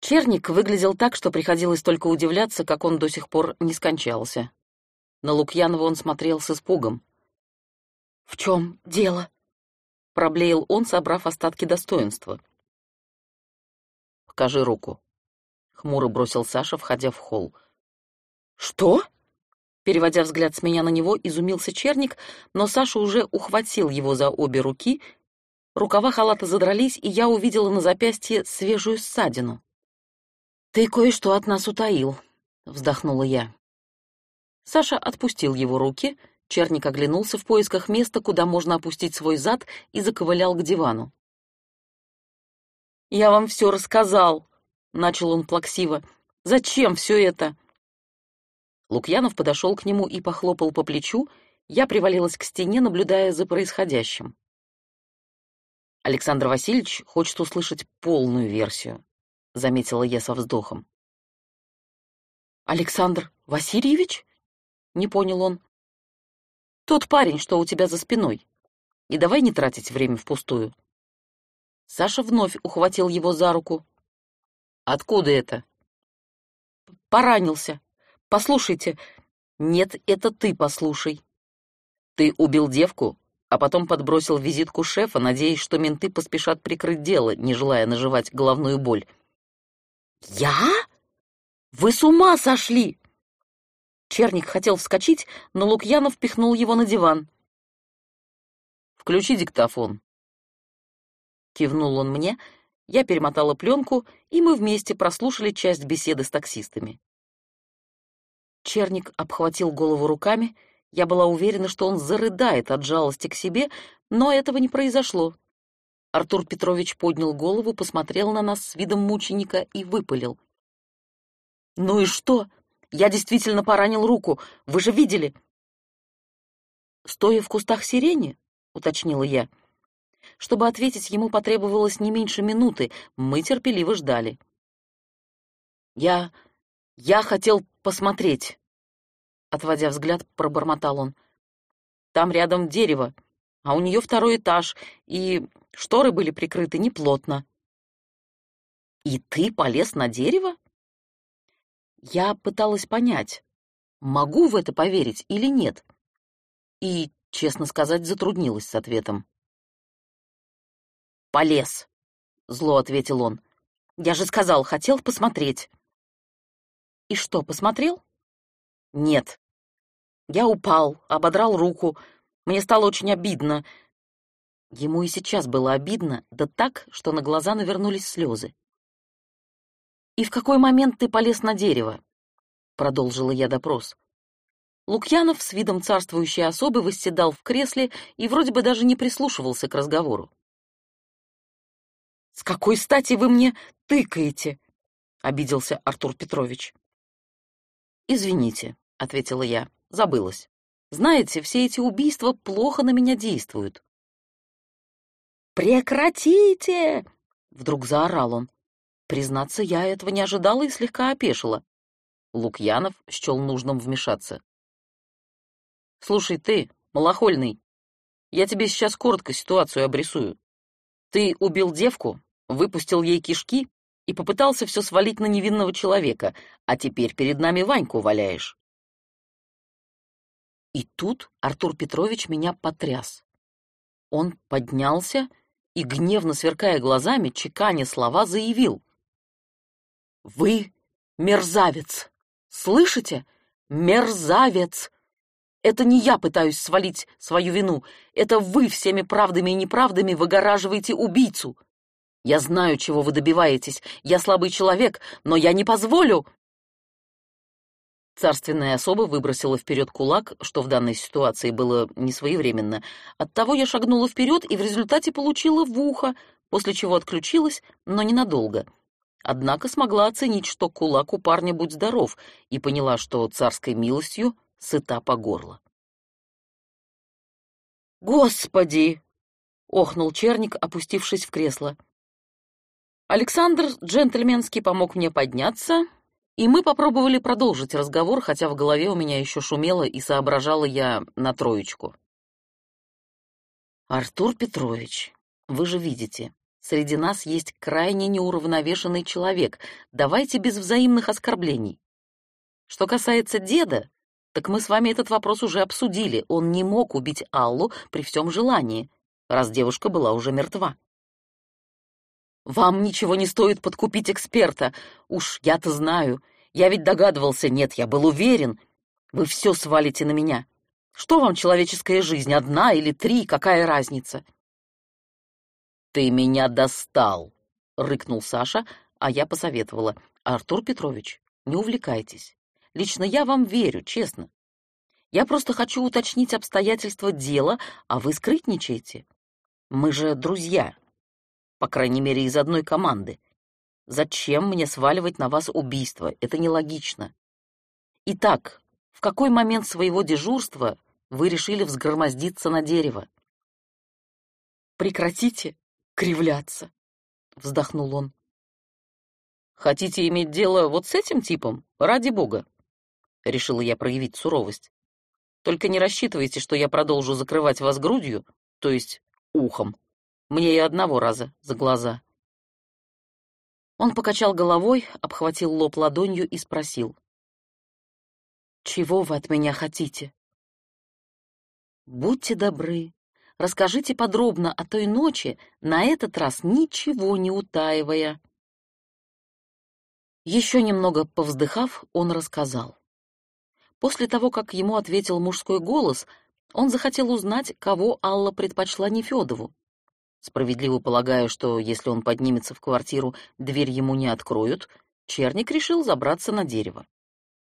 Черник выглядел так, что приходилось только удивляться, как он до сих пор не скончался. На Лукьянова он смотрел с испугом. «В чем дело?» — проблеял он, собрав остатки достоинства. «Покажи руку», — хмуро бросил Саша, входя в холл. «Что?» Переводя взгляд с меня на него, изумился черник, но Саша уже ухватил его за обе руки. Рукава халата задрались, и я увидела на запястье свежую ссадину. «Ты кое-что от нас утаил», — вздохнула я. Саша отпустил его руки, черник оглянулся в поисках места, куда можно опустить свой зад, и заковылял к дивану. «Я вам все рассказал», — начал он плаксиво. «Зачем все это?» Лукьянов подошел к нему и похлопал по плечу, я привалилась к стене, наблюдая за происходящим. Александр Васильевич хочет услышать полную версию заметила я со вздохом. Александр Васильевич? Не понял он. Тот парень, что у тебя за спиной. И давай не тратить время впустую. Саша вновь ухватил его за руку. Откуда это? Поранился. Послушайте. Нет, это ты послушай. Ты убил девку, а потом подбросил визитку шефа, надеясь, что менты поспешат прикрыть дело, не желая наживать головную боль. «Я? Вы с ума сошли!» Черник хотел вскочить, но Лукьянов пихнул его на диван. «Включи диктофон». Кивнул он мне, я перемотала пленку, и мы вместе прослушали часть беседы с таксистами. Черник обхватил голову руками, я была уверена, что он зарыдает от жалости к себе, но этого не произошло. Артур Петрович поднял голову, посмотрел на нас с видом мученика и выпалил. «Ну и что? Я действительно поранил руку. Вы же видели?» «Стоя в кустах сирени?» — уточнила я. Чтобы ответить, ему потребовалось не меньше минуты. Мы терпеливо ждали. «Я... я хотел посмотреть», — отводя взгляд, пробормотал он. «Там рядом дерево, а у нее второй этаж, и Шторы были прикрыты неплотно. «И ты полез на дерево?» Я пыталась понять, могу в это поверить или нет. И, честно сказать, затруднилась с ответом. «Полез», — зло ответил он. «Я же сказал, хотел посмотреть». «И что, посмотрел?» «Нет». Я упал, ободрал руку. Мне стало очень обидно. Ему и сейчас было обидно, да так, что на глаза навернулись слезы. «И в какой момент ты полез на дерево?» — продолжила я допрос. Лукьянов с видом царствующей особы восседал в кресле и вроде бы даже не прислушивался к разговору. «С какой стати вы мне тыкаете?» — обиделся Артур Петрович. «Извините», — ответила я, — забылась. «Знаете, все эти убийства плохо на меня действуют. «Прекратите!» — вдруг заорал он. Признаться, я этого не ожидала и слегка опешила. Лукьянов счел нужным вмешаться. «Слушай, ты, малохольный, я тебе сейчас коротко ситуацию обрисую. Ты убил девку, выпустил ей кишки и попытался все свалить на невинного человека, а теперь перед нами Ваньку валяешь». И тут Артур Петрович меня потряс. Он поднялся и, гневно сверкая глазами, чеканя слова, заявил. «Вы мерзавец! Слышите? Мерзавец! Это не я пытаюсь свалить свою вину, это вы всеми правдами и неправдами выгораживаете убийцу. Я знаю, чего вы добиваетесь, я слабый человек, но я не позволю...» Царственная особа выбросила вперед кулак, что в данной ситуации было несвоевременно. Оттого я шагнула вперед и в результате получила в ухо, после чего отключилась, но ненадолго. Однако смогла оценить, что кулак у парня будь здоров, и поняла, что царской милостью сыта по горло. «Господи!» — охнул черник, опустившись в кресло. Александр джентльменски помог мне подняться, и мы попробовали продолжить разговор, хотя в голове у меня еще шумело и соображала я на троечку. «Артур Петрович, вы же видите, Среди нас есть крайне неуравновешенный человек. Давайте без взаимных оскорблений. Что касается деда, так мы с вами этот вопрос уже обсудили. Он не мог убить Аллу при всем желании, раз девушка была уже мертва. Вам ничего не стоит подкупить эксперта. Уж я-то знаю. Я ведь догадывался, нет, я был уверен. Вы все свалите на меня. Что вам человеческая жизнь, одна или три, какая разница? Ты меня достал, рыкнул Саша, а я посоветовала. Артур Петрович, не увлекайтесь. Лично я вам верю, честно. Я просто хочу уточнить обстоятельства дела, а вы скрытничаете. Мы же друзья, по крайней мере, из одной команды. Зачем мне сваливать на вас убийство? Это нелогично. Итак, в какой момент своего дежурства вы решили взгромоздиться на дерево? Прекратите кривляться, вздохнул он. Хотите иметь дело вот с этим типом? Ради бога. Решила я проявить суровость. Только не рассчитывайте, что я продолжу закрывать вас грудью, то есть ухом. Мне и одного раза за глаза. Он покачал головой, обхватил лоб ладонью и спросил. «Чего вы от меня хотите?» «Будьте добры, расскажите подробно о той ночи, на этот раз ничего не утаивая». Еще немного повздыхав, он рассказал. После того, как ему ответил мужской голос, он захотел узнать, кого Алла предпочла Нефёдову, Справедливо полагая, что если он поднимется в квартиру, дверь ему не откроют, Черник решил забраться на дерево.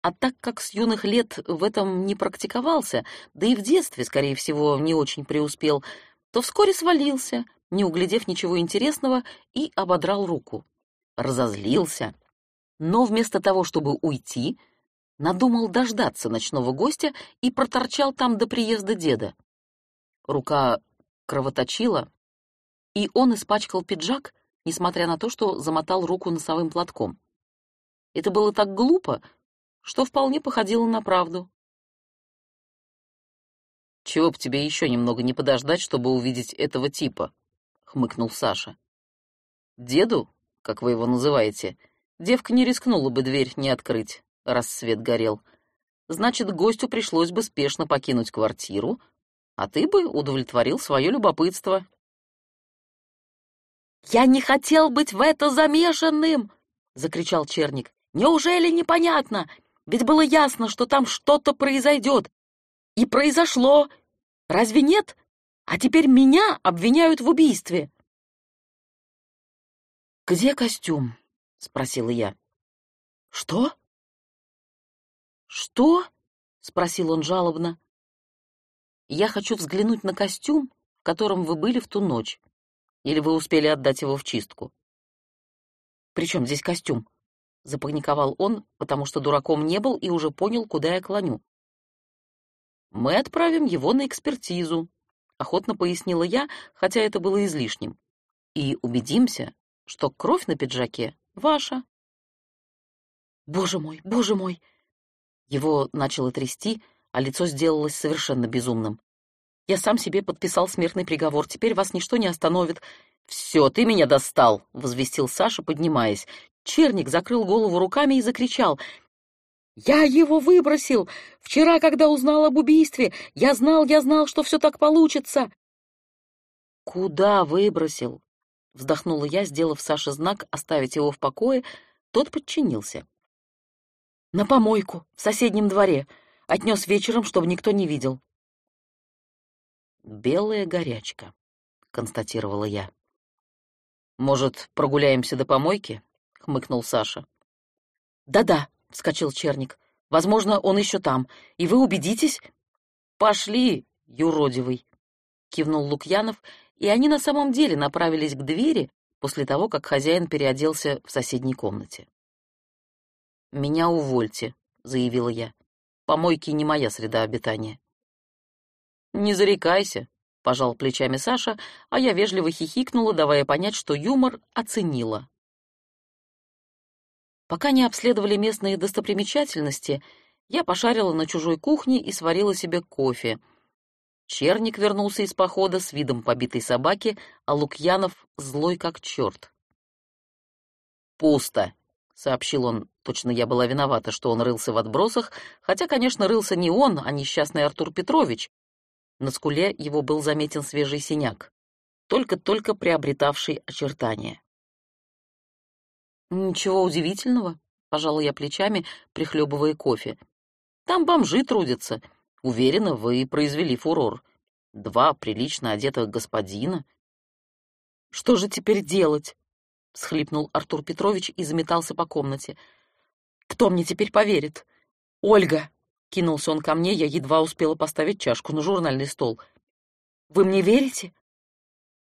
А так как с юных лет в этом не практиковался, да и в детстве, скорее всего, не очень преуспел, то вскоре свалился, не углядев ничего интересного, и ободрал руку. Разозлился, но вместо того, чтобы уйти, надумал дождаться ночного гостя и проторчал там до приезда деда. Рука кровоточила, и он испачкал пиджак, несмотря на то, что замотал руку носовым платком. Это было так глупо, что вполне походило на правду. «Чего б тебе еще немного не подождать, чтобы увидеть этого типа?» — хмыкнул Саша. «Деду, как вы его называете, девка не рискнула бы дверь не открыть, раз свет горел. Значит, гостю пришлось бы спешно покинуть квартиру, а ты бы удовлетворил свое любопытство «Я не хотел быть в это замешанным!» — закричал Черник. «Неужели непонятно? Ведь было ясно, что там что-то произойдет. И произошло. Разве нет? А теперь меня обвиняют в убийстве». «Где костюм?» — спросила я. «Что?» «Что?» — спросил он жалобно. «Я хочу взглянуть на костюм, в котором вы были в ту ночь. Или вы успели отдать его в чистку? «При чем здесь костюм?» — запаниковал он, потому что дураком не был и уже понял, куда я клоню. «Мы отправим его на экспертизу», — охотно пояснила я, хотя это было излишним. «И убедимся, что кровь на пиджаке ваша». «Боже мой, боже мой!» Его начало трясти, а лицо сделалось совершенно безумным. Я сам себе подписал смертный приговор, теперь вас ничто не остановит. «Все, ты меня достал!» — возвестил Саша, поднимаясь. Черник закрыл голову руками и закричал. «Я его выбросил! Вчера, когда узнал об убийстве, я знал, я знал, что все так получится!» «Куда выбросил?» — вздохнула я, сделав Саше знак оставить его в покое. Тот подчинился. «На помойку, в соседнем дворе. Отнес вечером, чтобы никто не видел». «Белая горячка», — констатировала я. «Может, прогуляемся до помойки?» — хмыкнул Саша. «Да-да», — вскочил Черник. «Возможно, он еще там. И вы убедитесь?» «Пошли, юродивый», — кивнул Лукьянов, и они на самом деле направились к двери после того, как хозяин переоделся в соседней комнате. «Меня увольте», — заявила я. «Помойки не моя среда обитания». «Не зарекайся», — пожал плечами Саша, а я вежливо хихикнула, давая понять, что юмор оценила. Пока не обследовали местные достопримечательности, я пошарила на чужой кухне и сварила себе кофе. Черник вернулся из похода с видом побитой собаки, а Лукьянов злой как черт. «Пусто», — сообщил он. Точно я была виновата, что он рылся в отбросах, хотя, конечно, рылся не он, а несчастный Артур Петрович. На скуле его был заметен свежий синяк, только-только приобретавший очертания. «Ничего удивительного», — пожала я плечами, прихлебывая кофе. «Там бомжи трудятся. Уверена, вы произвели фурор. Два прилично одетых господина. Что же теперь делать? всхлипнул Артур Петрович и заметался по комнате. Кто мне теперь поверит? Ольга! Кинулся он ко мне, я едва успела поставить чашку на журнальный стол. Вы мне верите?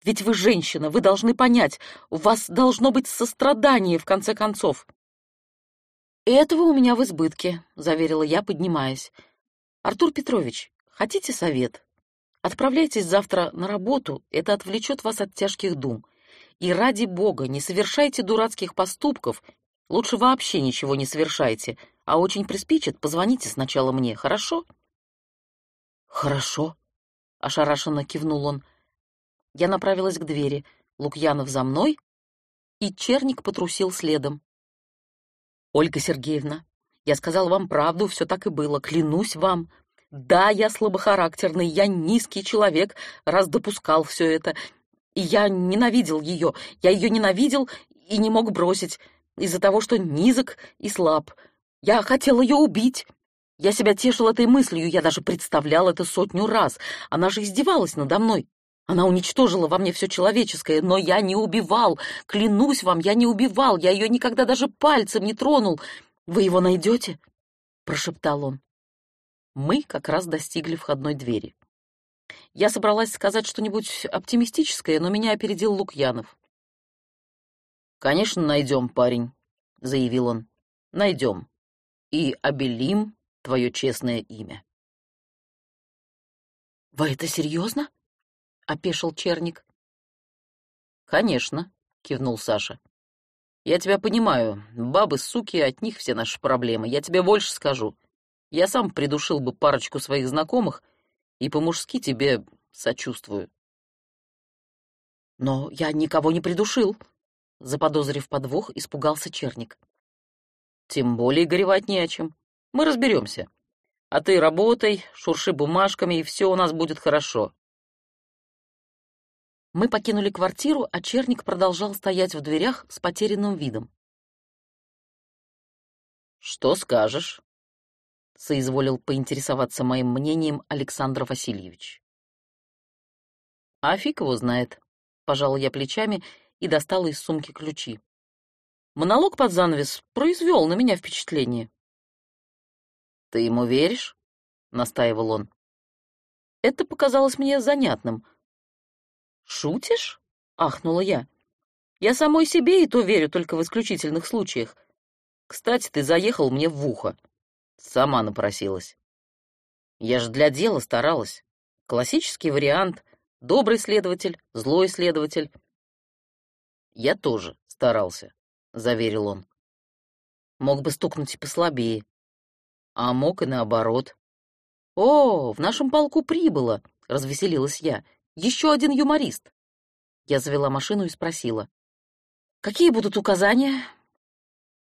Ведь вы женщина, вы должны понять, у вас должно быть сострадание, в конце концов. «Этого у меня в избытке», — заверила я, поднимаясь. Артур Петрович, хотите совет? Отправляйтесь завтра на работу, это отвлечет вас от тяжких дум. И ради бога, не совершайте дурацких поступков, лучше вообще ничего не совершайте, а очень приспичит, позвоните сначала мне, хорошо? Хорошо, ошарашенно кивнул он. Я направилась к двери, Лукьянов за мной, и Черник потрусил следом. Ольга Сергеевна, я сказал вам правду, все так и было, клянусь вам. Да, я слабохарактерный, я низкий человек, раз допускал все это. И я ненавидел ее, я ее ненавидел и не мог бросить из-за того, что низок и слаб. Я хотел ее убить. Я себя тешил этой мыслью, я даже представлял это сотню раз. Она же издевалась надо мной. Она уничтожила во мне все человеческое, но я не убивал. Клянусь вам, я не убивал, я ее никогда даже пальцем не тронул. Вы его найдете?» — прошептал он. Мы как раз достигли входной двери. Я собралась сказать что-нибудь оптимистическое, но меня опередил Лукьянов. «Конечно, найдем, парень», — заявил он. «Найдем. И обелим твое честное имя». «Вы это серьезно?» — опешил Черник. «Конечно», — кивнул Саша. Я тебя понимаю. Бабы, суки, от них все наши проблемы. Я тебе больше скажу. Я сам придушил бы парочку своих знакомых и по-мужски тебе сочувствую. Но я никого не придушил. Заподозрив подвох, испугался Черник. Тем более горевать не о чем. Мы разберемся. А ты работай, шурши бумажками, и все у нас будет хорошо. Мы покинули квартиру, а Черник продолжал стоять в дверях с потерянным видом. «Что скажешь?» — соизволил поинтересоваться моим мнением Александр Васильевич. «А фиг его знает», — пожал я плечами и достал из сумки ключи. Монолог под занавес произвел на меня впечатление. «Ты ему веришь?» — настаивал он. Это показалось мне занятным — «Шутишь?» — ахнула я. «Я самой себе и то верю только в исключительных случаях. Кстати, ты заехал мне в ухо. Сама напросилась. Я же для дела старалась. Классический вариант. Добрый следователь, злой следователь. Я тоже старался, — заверил он. Мог бы стукнуть и послабее. А мог и наоборот. «О, в нашем полку прибыло!» — развеселилась я. Еще один юморист. Я завела машину и спросила. «Какие будут указания?»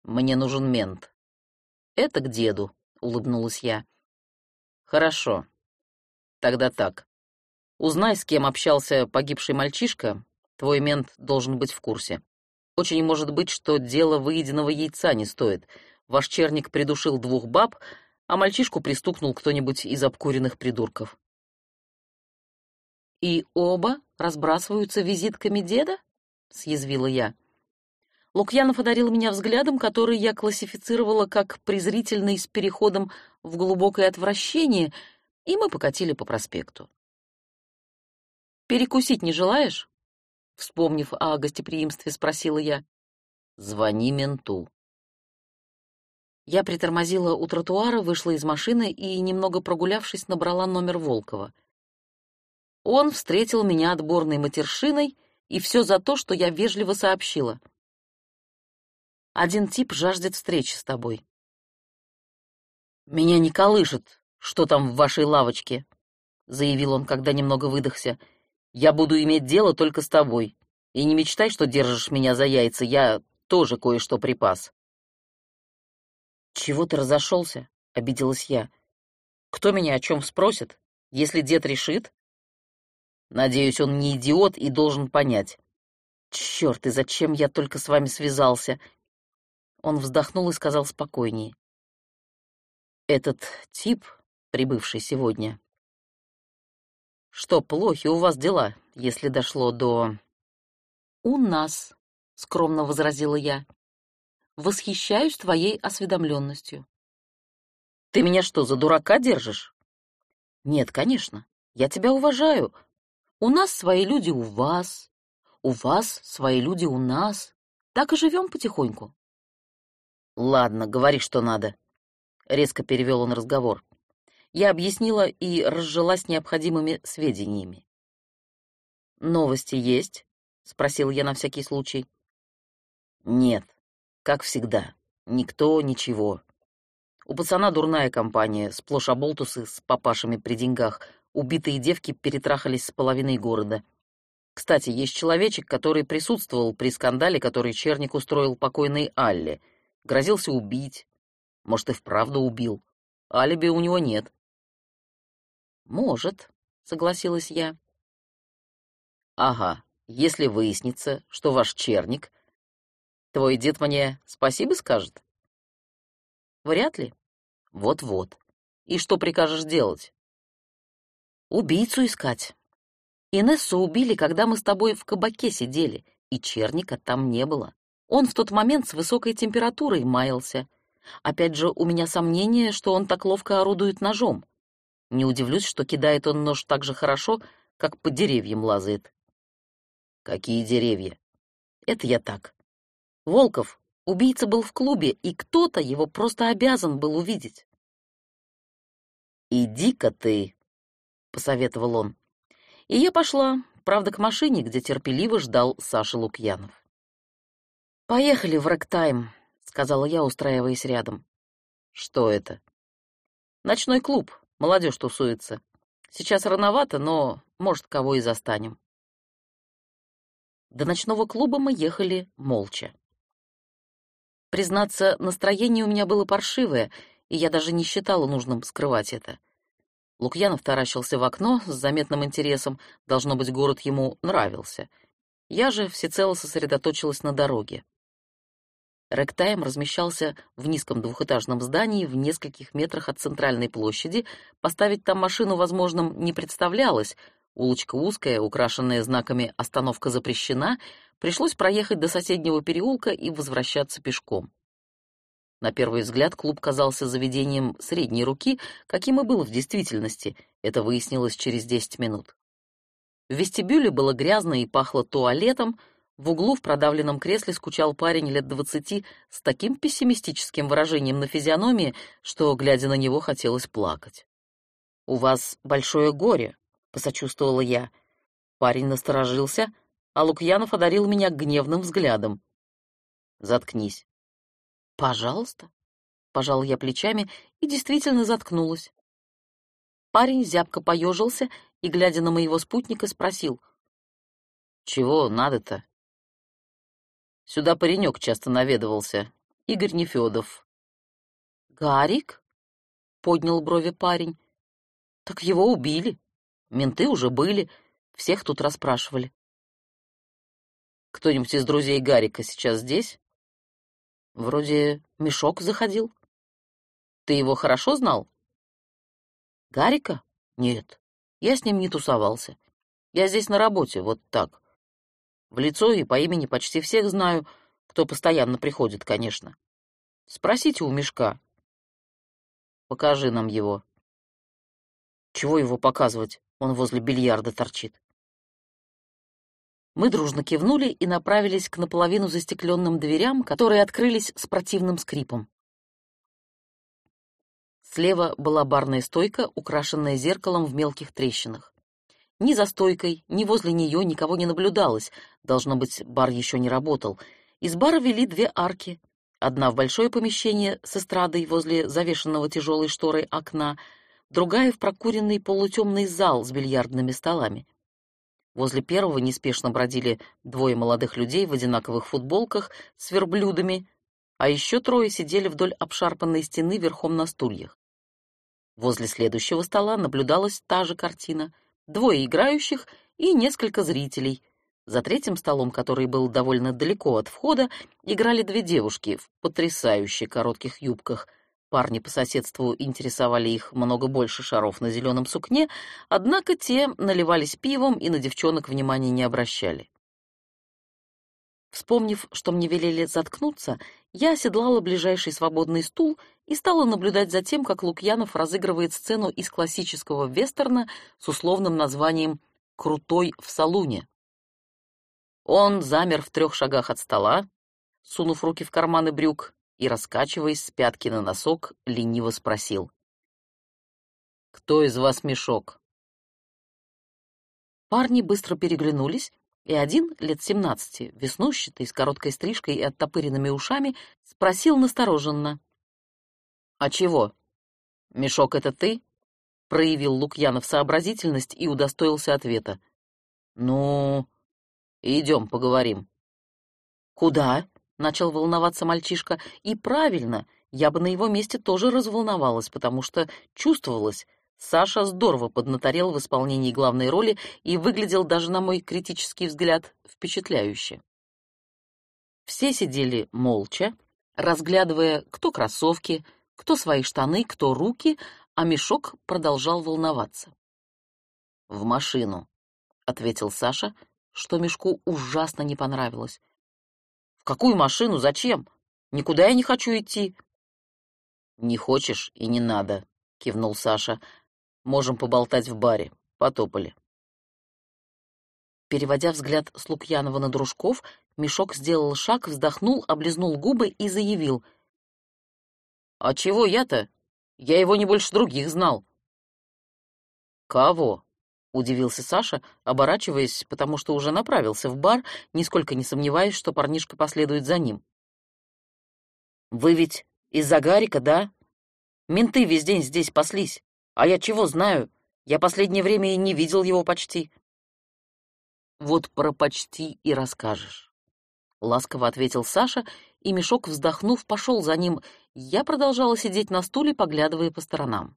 «Мне нужен мент». «Это к деду», — улыбнулась я. «Хорошо. Тогда так. Узнай, с кем общался погибший мальчишка. Твой мент должен быть в курсе. Очень может быть, что дело выеденного яйца не стоит. Ваш черник придушил двух баб, а мальчишку пристукнул кто-нибудь из обкуренных придурков. «И оба разбрасываются визитками деда?» — съязвила я. Лукьянов одарил меня взглядом, который я классифицировала как презрительный с переходом в глубокое отвращение, и мы покатили по проспекту. «Перекусить не желаешь?» Вспомнив о гостеприимстве, спросила я. «Звони менту». Я притормозила у тротуара, вышла из машины и, немного прогулявшись, набрала номер Волкова — он встретил меня отборной матершиной, и все за то, что я вежливо сообщила. Один тип жаждет встречи с тобой. Меня не колышет, что там в вашей лавочке, заявил он, когда немного выдохся. «Я буду иметь дело только с тобой. И не мечтай, что держишь меня за яйца, я тоже кое-что припас». «Чего ты разошелся?» — обиделась я. «Кто меня о чем спросит? Если дед решит?» «Надеюсь, он не идиот и должен понять». «Черт, и зачем я только с вами связался?» Он вздохнул и сказал спокойнее. «Этот тип, прибывший сегодня, что, плохи у вас дела, если дошло до...» «У нас», — скромно возразила я. «Восхищаюсь твоей осведомленностью». «Ты меня что, за дурака держишь?» «Нет, конечно. Я тебя уважаю. У нас свои люди у вас, у вас свои люди у нас. Так и живем потихоньку». «Ладно, говори, что надо», — резко перевел он разговор. Я объяснила и разжилась необходимыми сведениями. «Новости есть?» — спросил я на всякий случай. «Нет, как всегда. Никто, ничего. У пацана дурная компания, сплошь оболтусы с папашами при деньгах. Убитые девки перетрахались с половиной города. Кстати, есть человечек, который присутствовал при скандале, который Черник устроил покойной Алле. Грозился убить. Может, и вправду убил. Алиби у него нет. «Может», — согласилась я. «Ага, если выяснится, что ваш черник, твой дед мне спасибо скажет?» «Вряд ли». «Вот-вот. И что прикажешь делать?» «Убийцу искать. Инессу убили, когда мы с тобой в кабаке сидели, и черника там не было. Он в тот момент с высокой температурой маялся. Опять же, у меня сомнение, что он так ловко орудует ножом. Не удивлюсь, что кидает он нож так же хорошо, как по деревьям лазает. Какие деревья? Это я так. Волков, убийца был в клубе, и кто-то его просто обязан был увидеть. «Иди-ка ты», — посоветовал он. И я пошла, правда, к машине, где терпеливо ждал Саша Лукьянов. «Поехали в рэктайм», — сказала я, устраиваясь рядом. «Что это?» «Ночной клуб. Молодежь тусуется. Сейчас рановато, но, может, кого и застанем. До ночного клуба мы ехали молча. Признаться, настроение у меня было паршивое, и я даже не считала нужным скрывать это. Лукьянов таращился в окно с заметным интересом, должно быть, город ему нравился. Я же всецело сосредоточилась на дороге. Рэктайм размещался в низком двухэтажном здании в нескольких метрах от центральной площади. Поставить там машину возможным не представлялось. Улочка узкая, украшенная знаками «Остановка запрещена», пришлось проехать до соседнего переулка и возвращаться пешком. На первый взгляд клуб казался заведением средней руки, каким и был в действительности. Это выяснилось через 10 минут. В вестибюле было грязно и пахло туалетом, в углу в продавленном кресле скучал парень лет двадцати с таким пессимистическим выражением на физиономии, что, глядя на него, хотелось плакать. «У вас большое горе», — посочувствовала я. Парень насторожился, а Лукьянов одарил меня гневным взглядом. «Заткнись». «Пожалуйста», — пожал я плечами и действительно заткнулась. Парень зябко поежился и, глядя на моего спутника, спросил. «Чего надо-то?» Сюда паренек часто наведывался. Игорь Нефедов. «Гарик?» — поднял брови парень. «Так его убили. Менты уже были. Всех тут расспрашивали». «Кто-нибудь из друзей Гарика сейчас здесь?» «Вроде Мешок заходил». «Ты его хорошо знал?» «Гарика? Нет. Я с ним не тусовался. Я здесь на работе, вот так. В лицо и по имени почти всех знаю, кто постоянно приходит, конечно. Спросите у Мешка. Покажи нам его. Чего его показывать? Он возле бильярда торчит. Мы дружно кивнули и направились к наполовину застекленным дверям, которые открылись с противным скрипом. Слева была барная стойка, украшенная зеркалом в мелких трещинах. Ни за стойкой, ни возле нее никого не наблюдалось. Должно быть, бар еще не работал. Из бара вели две арки. Одна в большое помещение с эстрадой возле завешенного тяжелой шторой окна, другая — в прокуренный полутемный зал с бильярдными столами. Возле первого неспешно бродили двое молодых людей в одинаковых футболках с верблюдами, а еще трое сидели вдоль обшарпанной стены верхом на стульях. Возле следующего стола наблюдалась та же картина — двое играющих и несколько зрителей. За третьим столом, который был довольно далеко от входа, играли две девушки в потрясающе коротких юбках — Парни по соседству интересовали их много больше шаров на зеленом сукне, однако те наливались пивом и на девчонок внимания не обращали. Вспомнив, что мне велели заткнуться, я оседлала ближайший свободный стул и стала наблюдать за тем, как Лукьянов разыгрывает сцену из классического вестерна с условным названием «Крутой в салуне». Он замер в трех шагах от стола, сунув руки в карманы брюк, и, раскачиваясь с пятки на носок, лениво спросил. «Кто из вас мешок?» Парни быстро переглянулись, и один, лет семнадцати, веснущатый, с короткой стрижкой и оттопыренными ушами, спросил настороженно. «А чего? Мешок — это ты?» Проявил Лукьянов сообразительность и удостоился ответа. «Ну, идем поговорим». «Куда?» начал волноваться мальчишка, и правильно, я бы на его месте тоже разволновалась, потому что чувствовалось, Саша здорово поднаторел в исполнении главной роли и выглядел даже на мой критический взгляд впечатляюще. Все сидели молча, разглядывая кто кроссовки, кто свои штаны, кто руки, а мешок продолжал волноваться. «В машину», — ответил Саша, что мешку ужасно не понравилось. В какую машину? Зачем? Никуда я не хочу идти. Не хочешь и не надо, кивнул Саша. Можем поболтать в баре. Потопали. Переводя взгляд с Лукьянова на дружков, Мешок сделал шаг, вздохнул, облизнул губы и заявил. «А чего я-то? Я его не больше других знал». «Кого?» — удивился Саша, оборачиваясь, потому что уже направился в бар, нисколько не сомневаясь, что парнишка последует за ним. «Вы ведь из-за Гарика, да? Менты весь день здесь паслись. А я чего знаю? Я последнее время и не видел его почти». «Вот про почти и расскажешь», — ласково ответил Саша, и мешок, вздохнув, пошел за ним. Я продолжала сидеть на стуле, поглядывая по сторонам.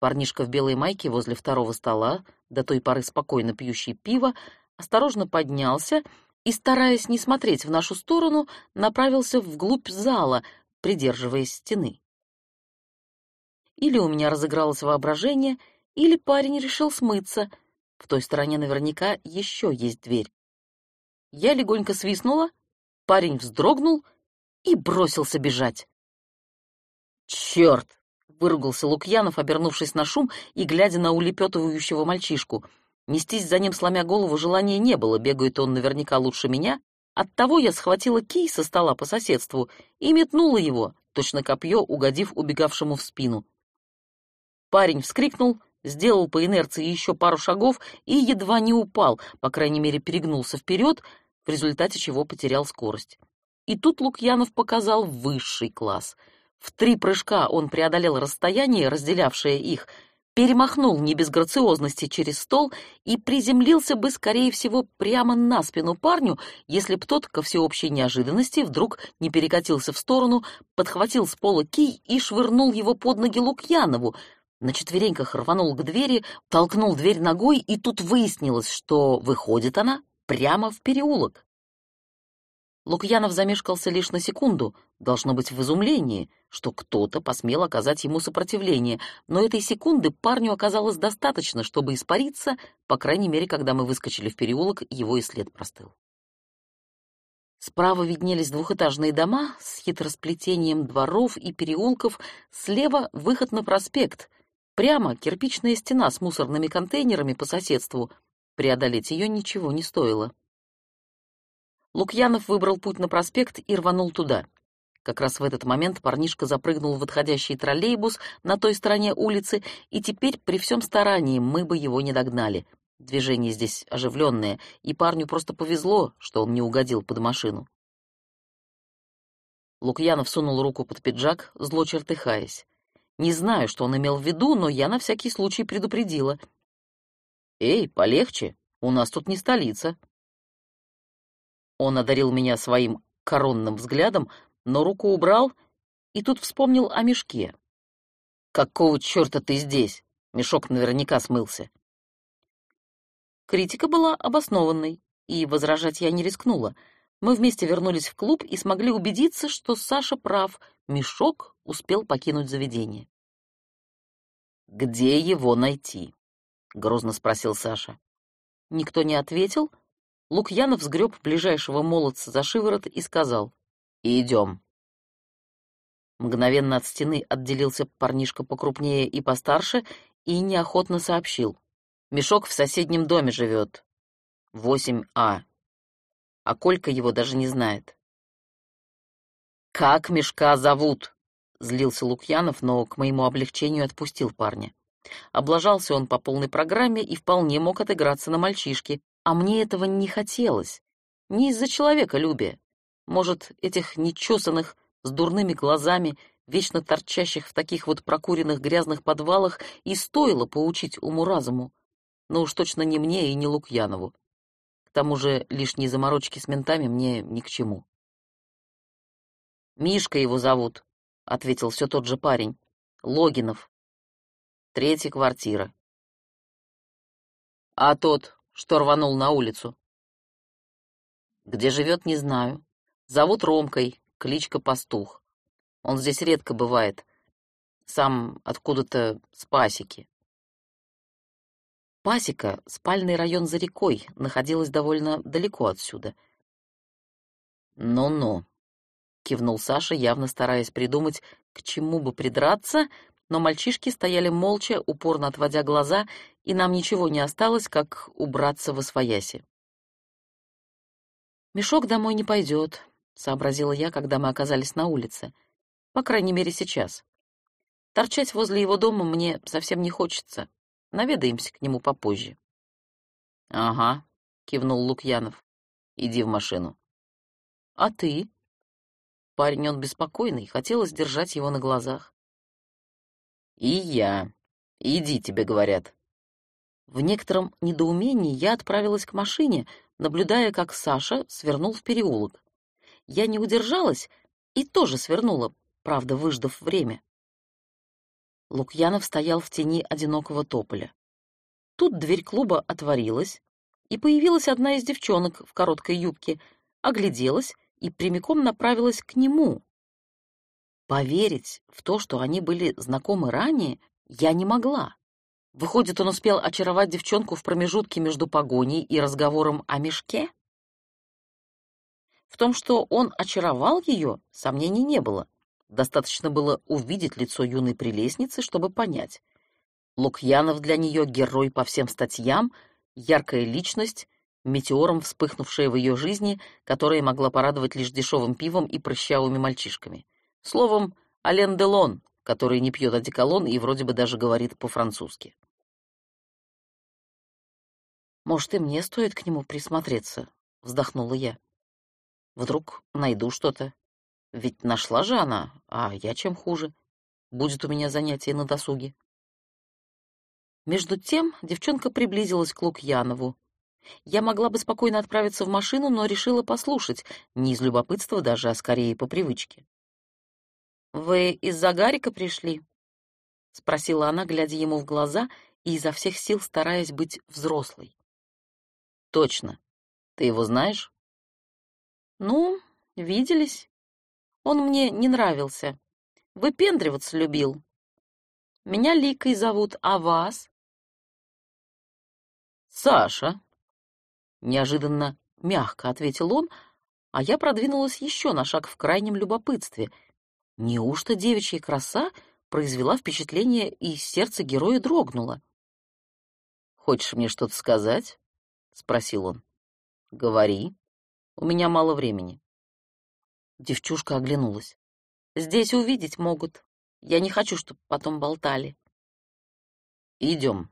Парнишка в белой майке возле второго стола, до той поры спокойно пьющий пиво, осторожно поднялся и, стараясь не смотреть в нашу сторону, направился вглубь зала, придерживаясь стены. Или у меня разыгралось воображение, или парень решил смыться. В той стороне наверняка еще есть дверь. Я легонько свистнула, парень вздрогнул и бросился бежать. «Черт!» выругался Лукьянов, обернувшись на шум и глядя на улепетывающего мальчишку. Нестись за ним, сломя голову, желания не было, бегает он наверняка лучше меня. Оттого я схватила кий со стола по соседству и метнула его, точно копье, угодив убегавшему в спину. Парень вскрикнул, сделал по инерции еще пару шагов и едва не упал, по крайней мере перегнулся вперед, в результате чего потерял скорость. И тут Лукьянов показал высший класс — в три прыжка он преодолел расстояние, разделявшее их, перемахнул не без грациозности через стол и приземлился бы, скорее всего, прямо на спину парню, если б тот, ко всеобщей неожиданности, вдруг не перекатился в сторону, подхватил с пола кий и швырнул его под ноги Лукьянову, на четвереньках рванул к двери, толкнул дверь ногой, и тут выяснилось, что выходит она прямо в переулок. Лукьянов замешкался лишь на секунду, должно быть в изумлении, что кто-то посмел оказать ему сопротивление, но этой секунды парню оказалось достаточно, чтобы испариться, по крайней мере, когда мы выскочили в переулок, его и след простыл. Справа виднелись двухэтажные дома с хитросплетением дворов и переулков, слева — выход на проспект, прямо кирпичная стена с мусорными контейнерами по соседству. Преодолеть ее ничего не стоило. Лукьянов выбрал путь на проспект и рванул туда. Как раз в этот момент парнишка запрыгнул в отходящий троллейбус на той стороне улицы, и теперь при всем старании мы бы его не догнали. Движение здесь оживленное, и парню просто повезло, что он не угодил под машину. Лукьянов сунул руку под пиджак, зло чертыхаясь. Не знаю, что он имел в виду, но я на всякий случай предупредила. «Эй, полегче, у нас тут не столица». Он одарил меня своим коронным взглядом, но руку убрал и тут вспомнил о мешке. «Какого черта ты здесь? Мешок наверняка смылся». Критика была обоснованной, и возражать я не рискнула. Мы вместе вернулись в клуб и смогли убедиться, что Саша прав, мешок успел покинуть заведение. «Где его найти?» — грозно спросил Саша. Никто не ответил. Лукьянов сгреб ближайшего молодца за шиворот и сказал «Идем». Мгновенно от стены отделился парнишка покрупнее и постарше и неохотно сообщил. «Мешок в соседнем доме живет. 8А. А Колька его даже не знает». «Как мешка зовут?» — злился Лукьянов, но к моему облегчению отпустил парня. Облажался он по полной программе и вполне мог отыграться на мальчишке, а мне этого не хотелось. Не из-за человеколюбия. Может, этих нечесанных, с дурными глазами, вечно торчащих в таких вот прокуренных грязных подвалах, и стоило поучить уму-разуму. Но уж точно не мне и не Лукьянову. К тому же лишние заморочки с ментами мне ни к чему. «Мишка его зовут», — ответил все тот же парень. «Логинов. Третья квартира». «А тот, что рванул на улицу?» «Где живет, не знаю. Зовут Ромкой, кличка Пастух. Он здесь редко бывает. Сам откуда-то с пасеки. Пасека, спальный район за рекой, находилась довольно далеко отсюда. «Ну-ну», — кивнул Саша, явно стараясь придумать, к чему бы придраться, но мальчишки стояли молча, упорно отводя глаза, и нам ничего не осталось, как убраться во свояси. «Мешок домой не пойдет», — сообразила я, когда мы оказались на улице. По крайней мере, сейчас. Торчать возле его дома мне совсем не хочется. Наведаемся к нему попозже. — Ага, — кивнул Лукьянов. — Иди в машину. — А ты? Парень он беспокойный, хотелось держать его на глазах. — И я. Иди, тебе говорят. В некотором недоумении я отправилась к машине, наблюдая, как Саша свернул в переулок я не удержалась и тоже свернула, правда, выждав время. Лукьянов стоял в тени одинокого тополя. Тут дверь клуба отворилась, и появилась одна из девчонок в короткой юбке, огляделась и прямиком направилась к нему. Поверить в то, что они были знакомы ранее, я не могла. Выходит, он успел очаровать девчонку в промежутке между погоней и разговором о мешке? В том, что он очаровал ее, сомнений не было. Достаточно было увидеть лицо юной прелестницы, чтобы понять. Лукьянов для нее герой по всем статьям, яркая личность, метеором вспыхнувшая в ее жизни, которая могла порадовать лишь дешевым пивом и прыщавыми мальчишками. Словом, Ален Делон, который не пьет одеколон и вроде бы даже говорит по-французски. «Может, и мне стоит к нему присмотреться?» — вздохнула я. Вдруг найду что-то. Ведь нашла же она, а я чем хуже. Будет у меня занятие на досуге. Между тем девчонка приблизилась к Лукьянову. Я могла бы спокойно отправиться в машину, но решила послушать, не из любопытства даже, а скорее по привычке. «Вы из-за Гарика пришли?» — спросила она, глядя ему в глаза и изо всех сил стараясь быть взрослой. «Точно. Ты его знаешь?» Ну, виделись. Он мне не нравился. Выпендриваться любил. Меня Ликой зовут, а вас? Саша. Неожиданно мягко ответил он, а я продвинулась еще на шаг в крайнем любопытстве. Неужто девичья краса произвела впечатление, и сердце героя дрогнуло? «Хочешь мне что-то сказать?» — спросил он. «Говори». У меня мало времени. Девчушка оглянулась. Здесь увидеть могут. Я не хочу, чтобы потом болтали. Идем,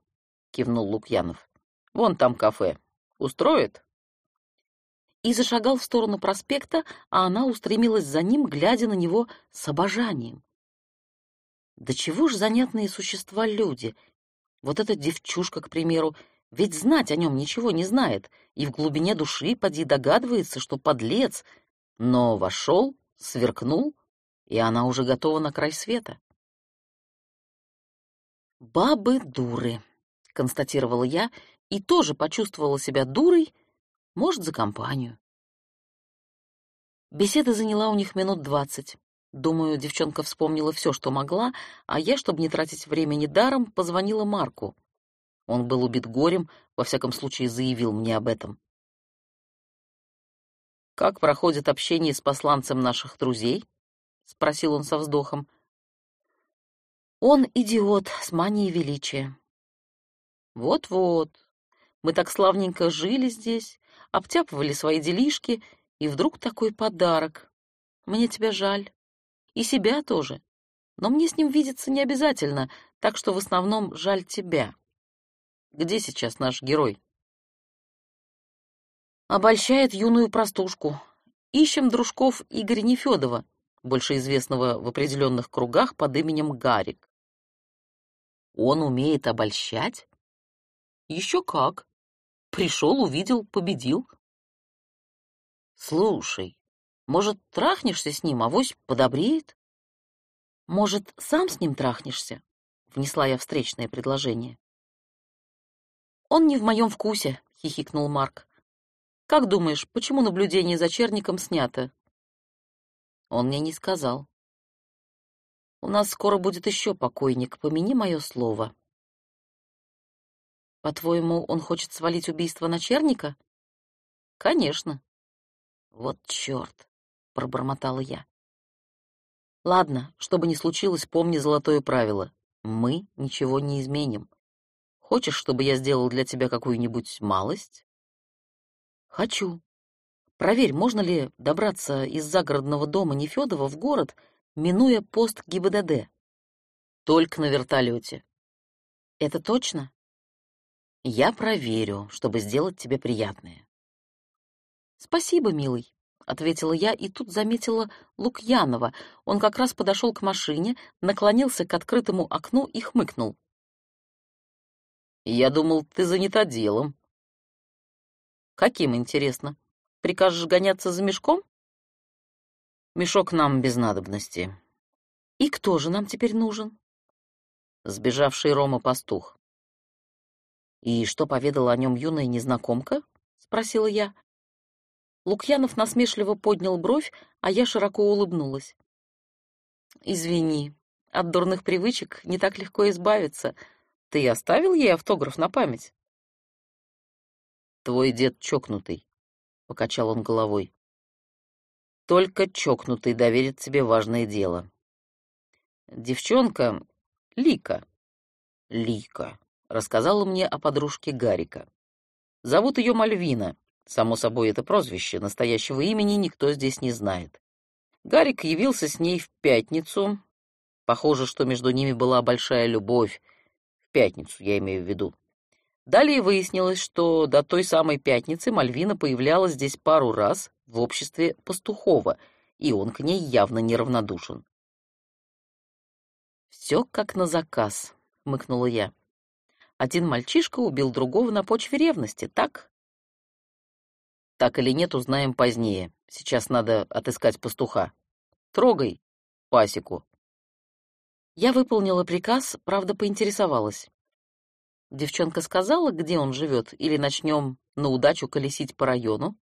кивнул Лукьянов. Вон там кафе. Устроит? И зашагал в сторону проспекта, а она устремилась за ним, глядя на него с обожанием. Да чего ж занятные существа люди? Вот эта девчушка, к примеру, ведь знать о нем ничего не знает, и в глубине души поди догадывается, что подлец, но вошел, сверкнул, и она уже готова на край света. «Бабы дуры», — констатировала я, и тоже почувствовала себя дурой, может, за компанию. Беседа заняла у них минут двадцать. Думаю, девчонка вспомнила все, что могла, а я, чтобы не тратить времени даром, позвонила Марку. Он был убит горем, во всяком случае заявил мне об этом. «Как проходит общение с посланцем наших друзей?» — спросил он со вздохом. «Он идиот с манией величия». «Вот-вот. Мы так славненько жили здесь, обтяпывали свои делишки, и вдруг такой подарок. Мне тебя жаль. И себя тоже. Но мне с ним видеться не обязательно, так что в основном жаль тебя. Где сейчас наш герой? Обольщает юную простушку. Ищем дружков Игоря Нефёдова, больше известного в определенных кругах под именем Гарик. Он умеет обольщать? Еще как. Пришел, увидел, победил. Слушай, может, трахнешься с ним, а вось подобреет? Может, сам с ним трахнешься? Внесла я встречное предложение. Он не в моем вкусе, хихикнул Марк. Как думаешь, почему наблюдение за черником снято? Он мне не сказал. У нас скоро будет еще покойник, помяни мое слово. По-твоему, он хочет свалить убийство на черника? Конечно. Вот черт, пробормотала я. Ладно, что бы ни случилось, помни золотое правило. Мы ничего не изменим. Хочешь, чтобы я сделал для тебя какую-нибудь малость? Хочу. Проверь, можно ли добраться из загородного дома Нефёдова в город, минуя пост ГИБДД. Только на вертолете. Это точно? Я проверю, чтобы сделать тебе приятное. Спасибо, милый, ответила я и тут заметила Лукьянова. Он как раз подошел к машине, наклонился к открытому окну и хмыкнул. Я думал, ты занята делом. Каким, интересно? Прикажешь гоняться за мешком? Мешок нам без надобности. И кто же нам теперь нужен? Сбежавший Рома-пастух. «И что поведала о нем юная незнакомка?» — спросила я. Лукьянов насмешливо поднял бровь, а я широко улыбнулась. «Извини, от дурных привычек не так легко избавиться. Ты оставил ей автограф на память?» «Твой дед чокнутый», — покачал он головой. «Только чокнутый доверит тебе важное дело. Девчонка — Лика. Лика рассказала мне о подружке Гарика. Зовут ее Мальвина. Само собой, это прозвище, настоящего имени никто здесь не знает. Гарик явился с ней в пятницу. Похоже, что между ними была большая любовь. В пятницу, я имею в виду. Далее выяснилось, что до той самой пятницы Мальвина появлялась здесь пару раз в обществе Пастухова, и он к ней явно неравнодушен. «Все как на заказ», — хмыкнула я. Один мальчишка убил другого на почве ревности, так? Так или нет, узнаем позднее. Сейчас надо отыскать пастуха. Трогай пасеку. Я выполнила приказ, правда, поинтересовалась. Девчонка сказала, где он живет, или начнем на удачу колесить по району?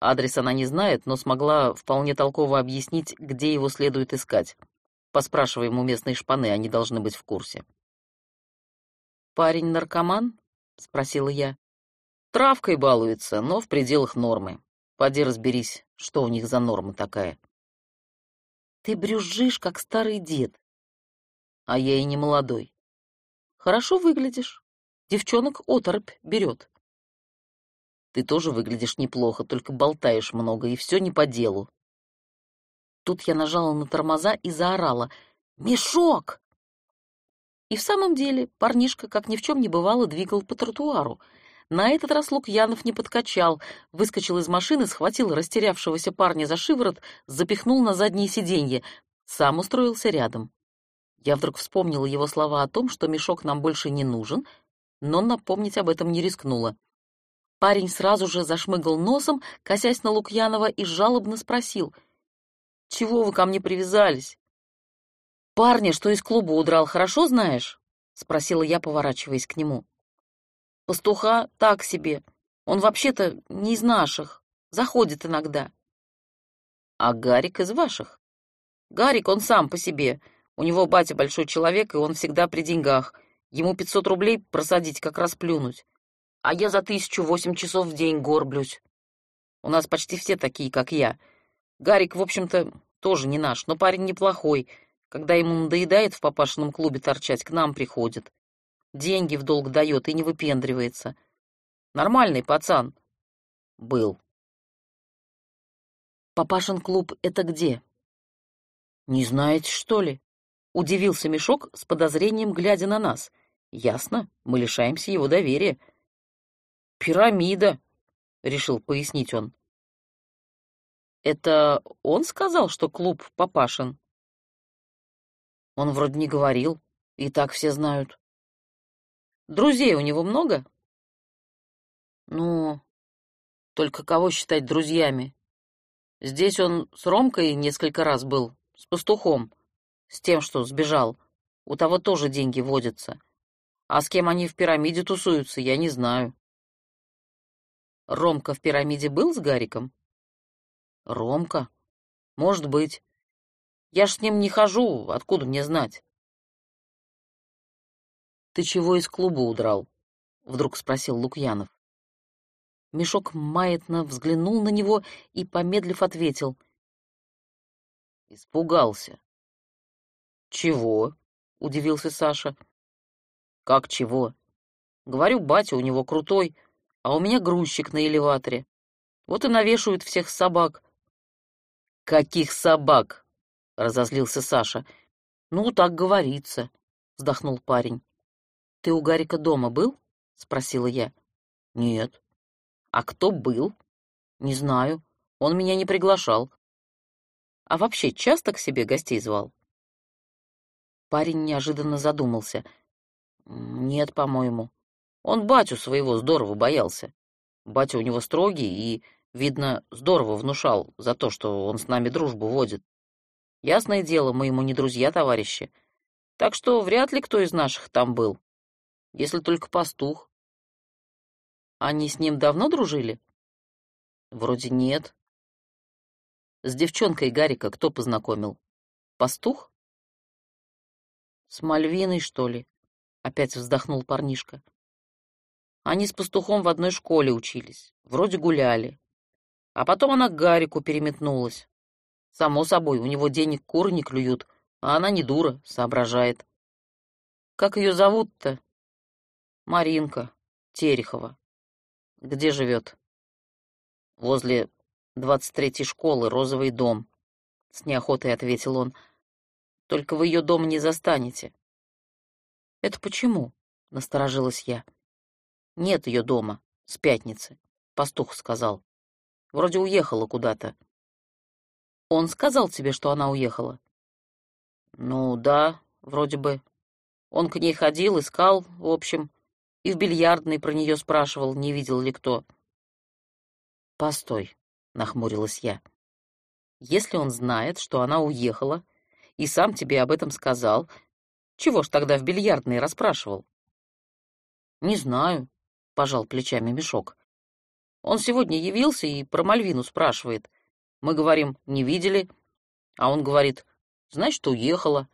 Адрес она не знает, но смогла вполне толково объяснить, где его следует искать. Поспрашиваем у местной шпаны, они должны быть в курсе. «Парень наркоман?» — спросила я. «Травкой балуется, но в пределах нормы. Поди разберись, что у них за норма такая». «Ты брюзжишь, как старый дед». «А я и не молодой». «Хорошо выглядишь. Девчонок оторопь берет». «Ты тоже выглядишь неплохо, только болтаешь много, и все не по делу». Тут я нажала на тормоза и заорала. «Мешок!» И в самом деле парнишка, как ни в чем не бывало, двигал по тротуару. На этот раз Лукьянов не подкачал, выскочил из машины, схватил растерявшегося парня за шиворот, запихнул на заднее сиденье, сам устроился рядом. Я вдруг вспомнила его слова о том, что мешок нам больше не нужен, но напомнить об этом не рискнула. Парень сразу же зашмыгал носом, косясь на Лукьянова, и жалобно спросил. «Чего вы ко мне привязались?» «Парня, что из клуба удрал, хорошо знаешь?» — спросила я, поворачиваясь к нему. «Пастуха так себе. Он вообще-то не из наших. Заходит иногда». «А Гарик из ваших?» «Гарик, он сам по себе. У него батя большой человек, и он всегда при деньгах. Ему пятьсот рублей просадить, как раз плюнуть а я за тысячу восемь часов в день горблюсь. У нас почти все такие, как я. Гарик, в общем-то, тоже не наш, но парень неплохой. Когда ему надоедает в папашином клубе торчать, к нам приходит. Деньги в долг дает и не выпендривается. Нормальный пацан. Был. Папашин клуб — это где? Не знаете, что ли? Удивился Мешок с подозрением, глядя на нас. Ясно, мы лишаемся его доверия. «Пирамида», — решил пояснить он. «Это он сказал, что клуб Папашин?» Он вроде не говорил, и так все знают. Друзей у него много? Ну, только кого считать друзьями? Здесь он с Ромкой несколько раз был, с пастухом, с тем, что сбежал. У того тоже деньги водятся. А с кем они в пирамиде тусуются, я не знаю. Ромка в пирамиде был с Гариком? Ромка? Может быть. Я ж с ним не хожу, откуда мне знать? Ты чего из клуба удрал? Вдруг спросил Лукьянов. Мешок маятно взглянул на него и, помедлив, ответил. Испугался. Чего? Удивился Саша. Как чего? Говорю, батя у него крутой, а у меня грузчик на элеваторе. Вот и навешивают всех собак. Каких собак? Разозлился Саша. Ну, так говорится, вздохнул парень. Ты у Гарика дома был? спросила я. Нет. А кто был? Не знаю. Он меня не приглашал. А вообще часто к себе гостей звал? Парень неожиданно задумался. Нет, по-моему. Он батю своего здорово боялся. Батя у него строгий и, видно, здорово внушал за то, что он с нами дружбу водит. Ясное дело, мы ему не друзья-товарищи. Так что вряд ли кто из наших там был. Если только пастух. Они с ним давно дружили? Вроде нет. С девчонкой Гарика кто познакомил? Пастух? С Мальвиной, что ли? Опять вздохнул парнишка. Они с пастухом в одной школе учились, вроде гуляли. А потом она к Гарику переметнулась. Само собой, у него денег куры не клюют, а она не дура, соображает. Как ее зовут-то? Маринка Терехова. Где живет? Возле двадцать третьей школы, розовый дом. С неохотой ответил он. Только вы ее дома не застанете. Это почему? Насторожилась я. Нет ее дома, с пятницы, пастух сказал. Вроде уехала куда-то. Он сказал тебе, что она уехала? Ну да, вроде бы. Он к ней ходил, искал, в общем, и в бильярдной про нее спрашивал, не видел ли кто. Постой, нахмурилась я. Если он знает, что она уехала, и сам тебе об этом сказал, чего ж тогда в бильярдной расспрашивал? Не знаю, — пожал плечами мешок. «Он сегодня явился и про Мальвину спрашивает. Мы говорим, не видели, а он говорит, значит, уехала.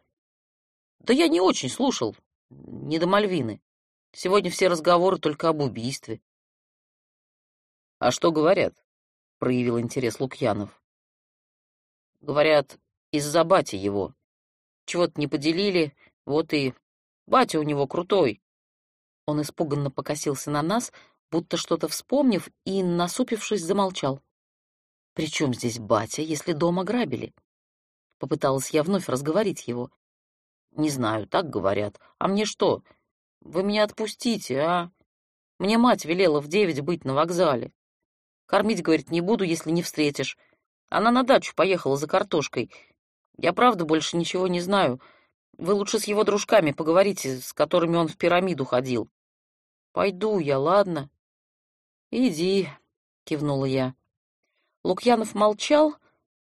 Да я не очень слушал, не до Мальвины. Сегодня все разговоры только об убийстве». «А что говорят?» — проявил интерес Лукьянов. «Говорят, из-за бати его. Чего-то не поделили, вот и... Батя у него крутой, он испуганно покосился на нас, будто что-то вспомнив, и, насупившись, замолчал. «При чем здесь батя, если дома грабили?» Попыталась я вновь разговорить его. «Не знаю, так говорят. А мне что? Вы меня отпустите, а? Мне мать велела в девять быть на вокзале. Кормить, говорит, не буду, если не встретишь. Она на дачу поехала за картошкой. Я правда больше ничего не знаю. Вы лучше с его дружками поговорите, с которыми он в пирамиду ходил. Пойду я, ладно? Иди, кивнула я. Лукьянов молчал,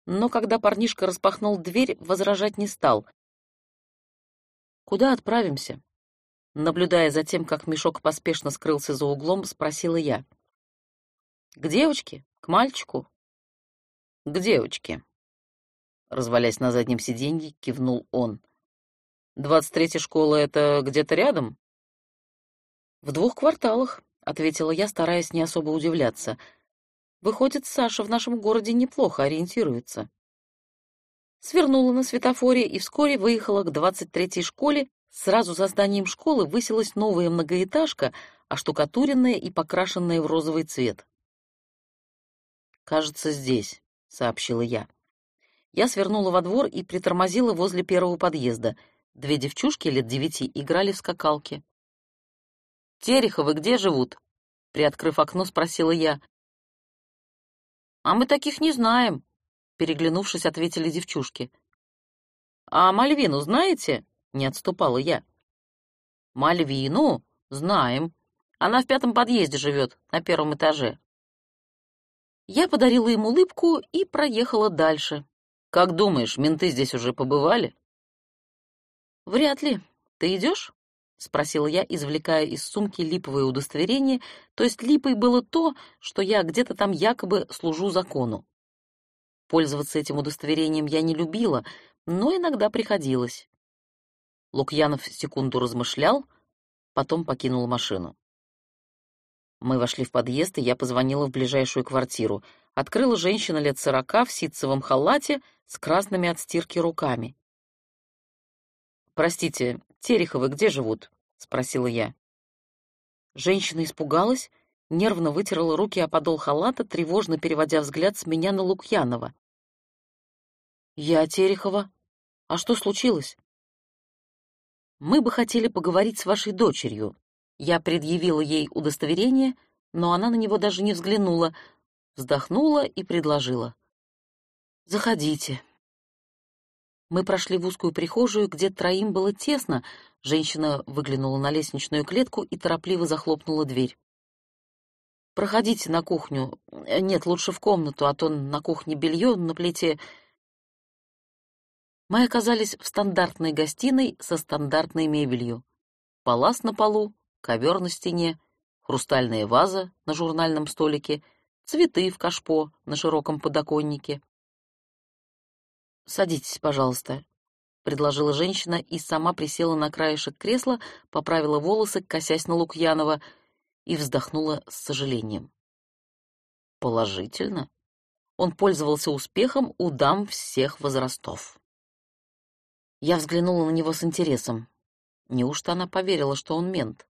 но когда парнишка распахнул дверь, возражать не стал. Куда отправимся? Наблюдая за тем, как мешок поспешно скрылся за углом, спросила я. К девочке? К мальчику? К девочке. Развалясь на заднем сиденье, кивнул он. «Двадцать третья школа — это где-то рядом?» «В двух кварталах», — ответила я, стараясь не особо удивляться. «Выходит, Саша в нашем городе неплохо ориентируется». Свернула на светофоре и вскоре выехала к двадцать третьей школе. Сразу за зданием школы высилась новая многоэтажка, оштукатуренная и покрашенная в розовый цвет. «Кажется, здесь», — сообщила я. Я свернула во двор и притормозила возле первого подъезда. Две девчушки лет девяти играли в скакалки. «Тереховы где живут?» — приоткрыв окно, спросила я. «А мы таких не знаем», — переглянувшись, ответили девчушки. «А Мальвину знаете?» — не отступала я. «Мальвину? Знаем. Она в пятом подъезде живет, на первом этаже». Я подарила им улыбку и проехала дальше. Как думаешь, менты здесь уже побывали? Вряд ли. Ты идешь? Спросила я, извлекая из сумки липовое удостоверение, то есть липой было то, что я где-то там якобы служу закону. Пользоваться этим удостоверением я не любила, но иногда приходилось. Лукьянов секунду размышлял, потом покинул машину. Мы вошли в подъезд, и я позвонила в ближайшую квартиру. Открыла женщина лет сорока в ситцевом халате с красными от стирки руками. «Простите, Тереховы где живут?» — спросила я. Женщина испугалась, нервно вытерла руки о подол халата, тревожно переводя взгляд с меня на Лукьянова. «Я Терехова. А что случилось?» «Мы бы хотели поговорить с вашей дочерью», я предъявила ей удостоверение, но она на него даже не взглянула, вздохнула и предложила. «Заходите». Мы прошли в узкую прихожую, где троим было тесно. Женщина выглянула на лестничную клетку и торопливо захлопнула дверь. «Проходите на кухню. Нет, лучше в комнату, а то на кухне белье на плите...» Мы оказались в стандартной гостиной со стандартной мебелью. Палас на полу, ковер на стене, хрустальная ваза на журнальном столике, цветы в кашпо на широком подоконнике. «Садитесь, пожалуйста», — предложила женщина и сама присела на краешек кресла, поправила волосы, косясь на Лукьянова, и вздохнула с сожалением. Положительно. Он пользовался успехом у дам всех возрастов. Я взглянула на него с интересом. Неужто она поверила, что он мент?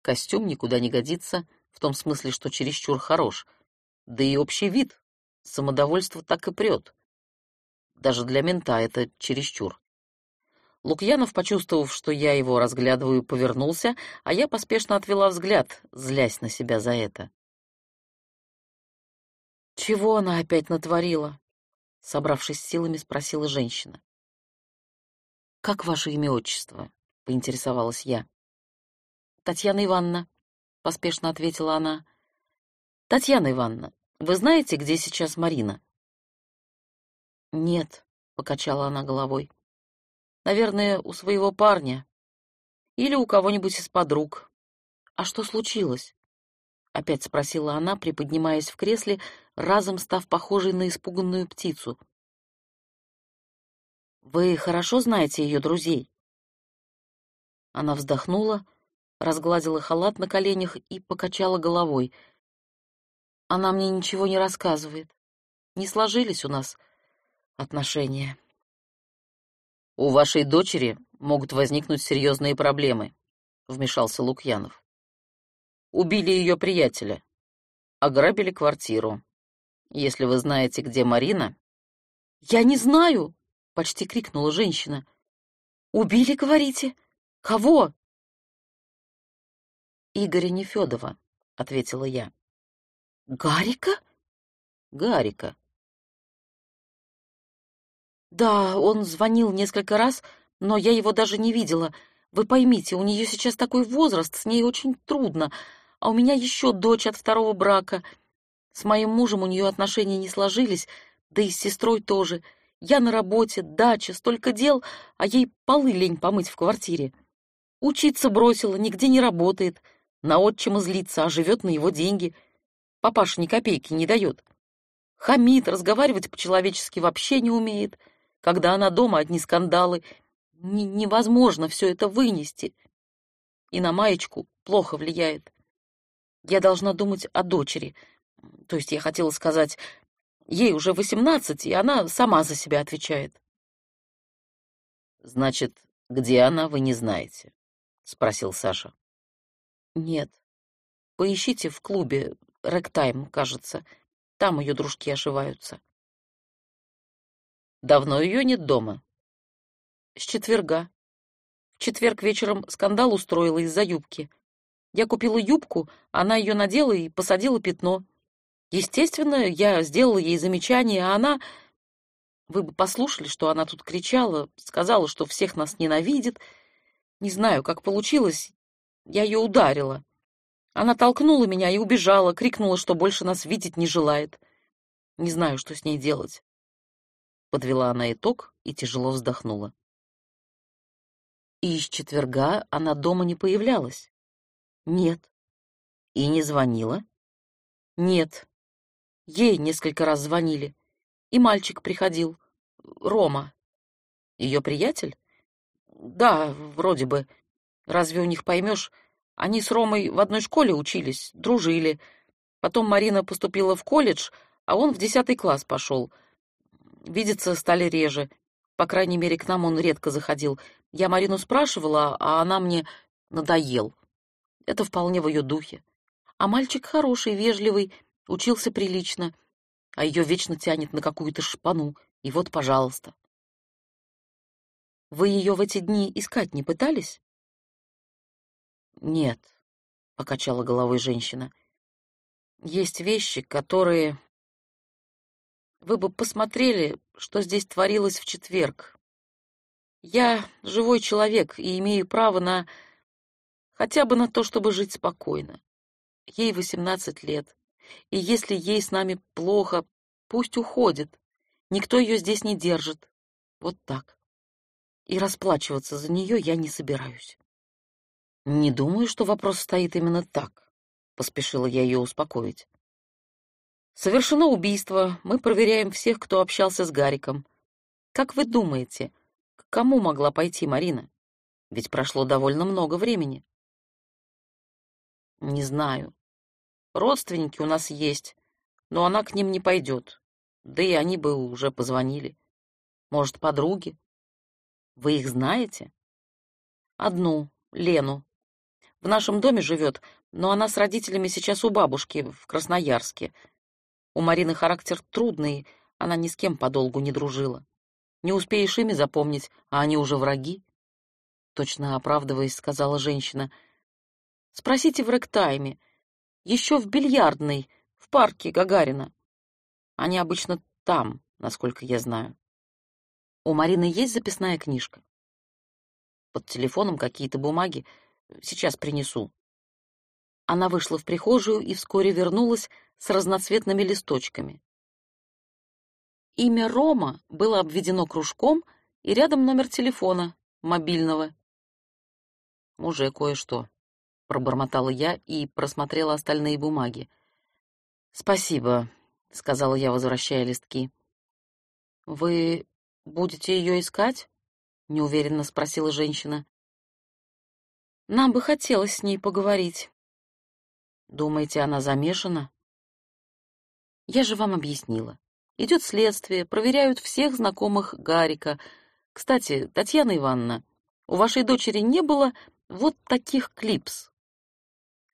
Костюм никуда не годится, в том смысле, что чересчур хорош. Да и общий вид. Самодовольство так и прет. Даже для мента это чересчур. Лукьянов, почувствовав, что я его разглядываю, повернулся, а я поспешно отвела взгляд, злясь на себя за это. «Чего она опять натворила?» — собравшись силами, спросила женщина. «Как ваше имя отчество?» — поинтересовалась я. Татьяна Ивановна, — поспешно ответила она. Татьяна Ивановна, вы знаете, где сейчас Марина? Нет, — покачала она головой. Наверное, у своего парня. Или у кого-нибудь из подруг. А что случилось? Опять спросила она, приподнимаясь в кресле, разом став похожей на испуганную птицу. «Вы хорошо знаете ее друзей?» Она вздохнула, разгладила халат на коленях и покачала головой. Она мне ничего не рассказывает. Не сложились у нас отношения. У вашей дочери могут возникнуть серьезные проблемы, вмешался Лукьянов. Убили ее приятеля, ограбили квартиру. Если вы знаете, где Марина... Я не знаю, почти крикнула женщина. Убили, говорите? Кого? Игоря Нефёдова, — ответила я. Гарика? Гарика. Да, он звонил несколько раз, но я его даже не видела. Вы поймите, у нее сейчас такой возраст, с ней очень трудно, а у меня еще дочь от второго брака. С моим мужем у нее отношения не сложились, да и с сестрой тоже. Я на работе, дача, столько дел, а ей полы лень помыть в квартире. Учиться бросила, нигде не работает, на отчима злится, а живет на его деньги. Папаша ни копейки не дает. Хамит, разговаривать по-человечески вообще не умеет. Когда она дома, одни скандалы. Н невозможно все это вынести. И на маечку плохо влияет. Я должна думать о дочери. То есть я хотела сказать, ей уже восемнадцать, и она сама за себя отвечает. «Значит, где она, вы не знаете?» — спросил Саша. «Нет. Поищите в клубе, Рэктайм, кажется. Там ее дружки ошиваются. Давно ее нет дома? С четверга. В четверг вечером скандал устроила из-за юбки. Я купила юбку, она ее надела и посадила пятно. Естественно, я сделала ей замечание, а она... Вы бы послушали, что она тут кричала, сказала, что всех нас ненавидит. Не знаю, как получилось. Я ее ударила. Она толкнула меня и убежала, крикнула, что больше нас видеть не желает. Не знаю, что с ней делать. Подвела она итог и тяжело вздохнула. И из четверга она дома не появлялась? Нет. И не звонила? Нет. Ей несколько раз звонили. И мальчик приходил. Рома. Ее приятель? Да, вроде бы. Разве у них поймешь, они с Ромой в одной школе учились, дружили. Потом Марина поступила в колледж, а он в десятый класс пошел. Видеться стали реже. По крайней мере, к нам он редко заходил. Я Марину спрашивала, а она мне надоел. Это вполне в ее духе. А мальчик хороший, вежливый, учился прилично, а ее вечно тянет на какую-то шпану. И вот, пожалуйста. Вы ее в эти дни искать не пытались? «Нет», — покачала головой женщина. «Есть вещи, которые...» «Вы бы посмотрели, что здесь творилось в четверг. Я живой человек и имею право на... хотя бы на то, чтобы жить спокойно. Ей восемнадцать лет, и если ей с нами плохо, пусть уходит. Никто ее здесь не держит. Вот так. И расплачиваться за нее я не собираюсь». «Не думаю, что вопрос стоит именно так», — поспешила я ее успокоить. «Совершено убийство. Мы проверяем всех, кто общался с Гариком. Как вы думаете, к кому могла пойти Марина? Ведь прошло довольно много времени». «Не знаю. Родственники у нас есть, но она к ним не пойдет. Да и они бы уже позвонили. Может, подруги? Вы их знаете?» «Одну, Лену. В нашем доме живет, но она с родителями сейчас у бабушки в Красноярске. У Марины характер трудный, она ни с кем подолгу не дружила. Не успеешь ими запомнить, а они уже враги. Точно оправдываясь, сказала женщина. Спросите в рэктайме. Еще в бильярдной, в парке Гагарина. Они обычно там, насколько я знаю. У Марины есть записная книжка? Под телефоном какие-то бумаги, Сейчас принесу». Она вышла в прихожую и вскоре вернулась с разноцветными листочками. Имя Рома было обведено кружком, и рядом номер телефона, мобильного. «Уже кое-что», — пробормотала я и просмотрела остальные бумаги. «Спасибо», — сказала я, возвращая листки. «Вы будете ее искать?» — неуверенно спросила женщина. Нам бы хотелось с ней поговорить. Думаете, она замешана? Я же вам объяснила. Идет следствие, проверяют всех знакомых Гарика. Кстати, Татьяна Ивановна, у вашей дочери не было вот таких клипс.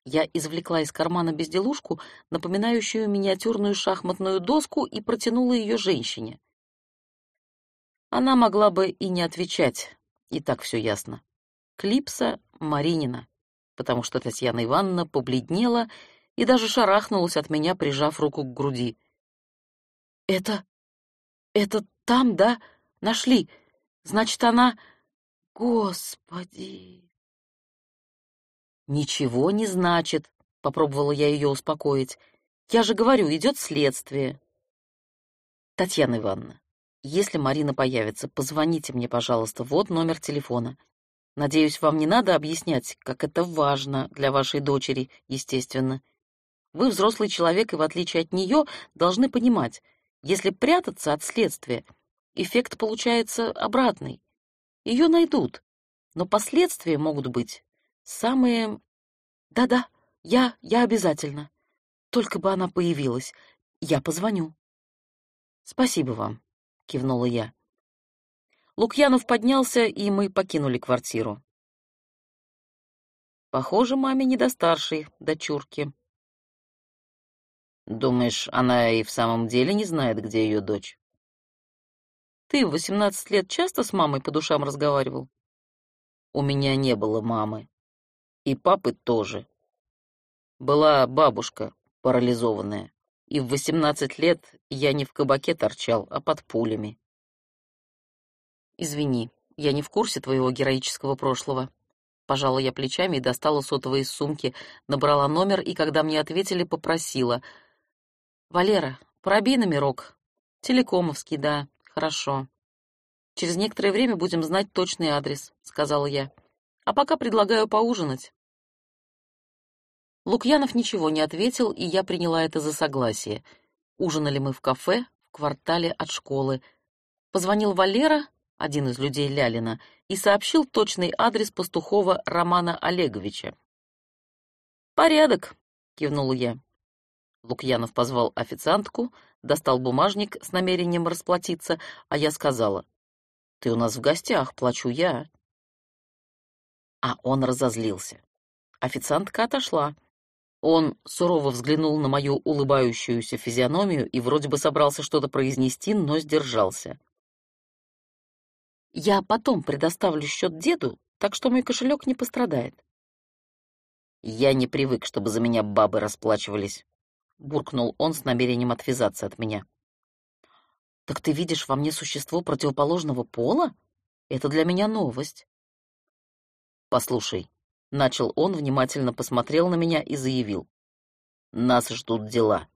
Я извлекла из кармана безделушку, напоминающую миниатюрную шахматную доску, и протянула ее женщине. Она могла бы и не отвечать, и так все ясно. Клипса Маринина, потому что Татьяна Ивановна побледнела и даже шарахнулась от меня, прижав руку к груди. «Это... это там, да? Нашли. Значит, она... Господи! Ничего не значит, попробовала я ее успокоить. Я же говорю, идет следствие. Татьяна Ивановна, если Марина появится, позвоните мне, пожалуйста, вот номер телефона. Надеюсь, вам не надо объяснять, как это важно для вашей дочери, естественно. Вы взрослый человек, и в отличие от нее должны понимать, если прятаться от следствия, эффект получается обратный. Ее найдут, но последствия могут быть самые... Да-да, я, я обязательно. Только бы она появилась. Я позвоню. Спасибо вам, кивнула я. Лукьянов поднялся, и мы покинули квартиру. Похоже, маме не до старшей дочурки. Думаешь, она и в самом деле не знает, где ее дочь? Ты в восемнадцать лет часто с мамой по душам разговаривал? У меня не было мамы. И папы тоже. Была бабушка, парализованная. И в восемнадцать лет я не в кабаке торчал, а под пулями. Извини, я не в курсе твоего героического прошлого. Пожала я плечами и достала сотовый из сумки, набрала номер и, когда мне ответили, попросила — Валера, пробей номерок. Телекомовский, да, хорошо. Через некоторое время будем знать точный адрес, сказала я. А пока предлагаю поужинать. Лукьянов ничего не ответил, и я приняла это за согласие. Ужинали мы в кафе в квартале от школы. Позвонил Валера, один из людей Лялина, и сообщил точный адрес пастухова Романа Олеговича. «Порядок», — кивнула я. Лукьянов позвал официантку, достал бумажник с намерением расплатиться, а я сказала, «Ты у нас в гостях, плачу я». А он разозлился. Официантка отошла. Он сурово взглянул на мою улыбающуюся физиономию и вроде бы собрался что-то произнести, но сдержался. «Я потом предоставлю счет деду, так что мой кошелек не пострадает». «Я не привык, чтобы за меня бабы расплачивались», — буркнул он с намерением отвязаться от меня. «Так ты видишь во мне существо противоположного пола? Это для меня новость». «Послушай», — начал он, внимательно посмотрел на меня и заявил. «Нас ждут дела».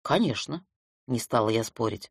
«Конечно», — не стала я спорить.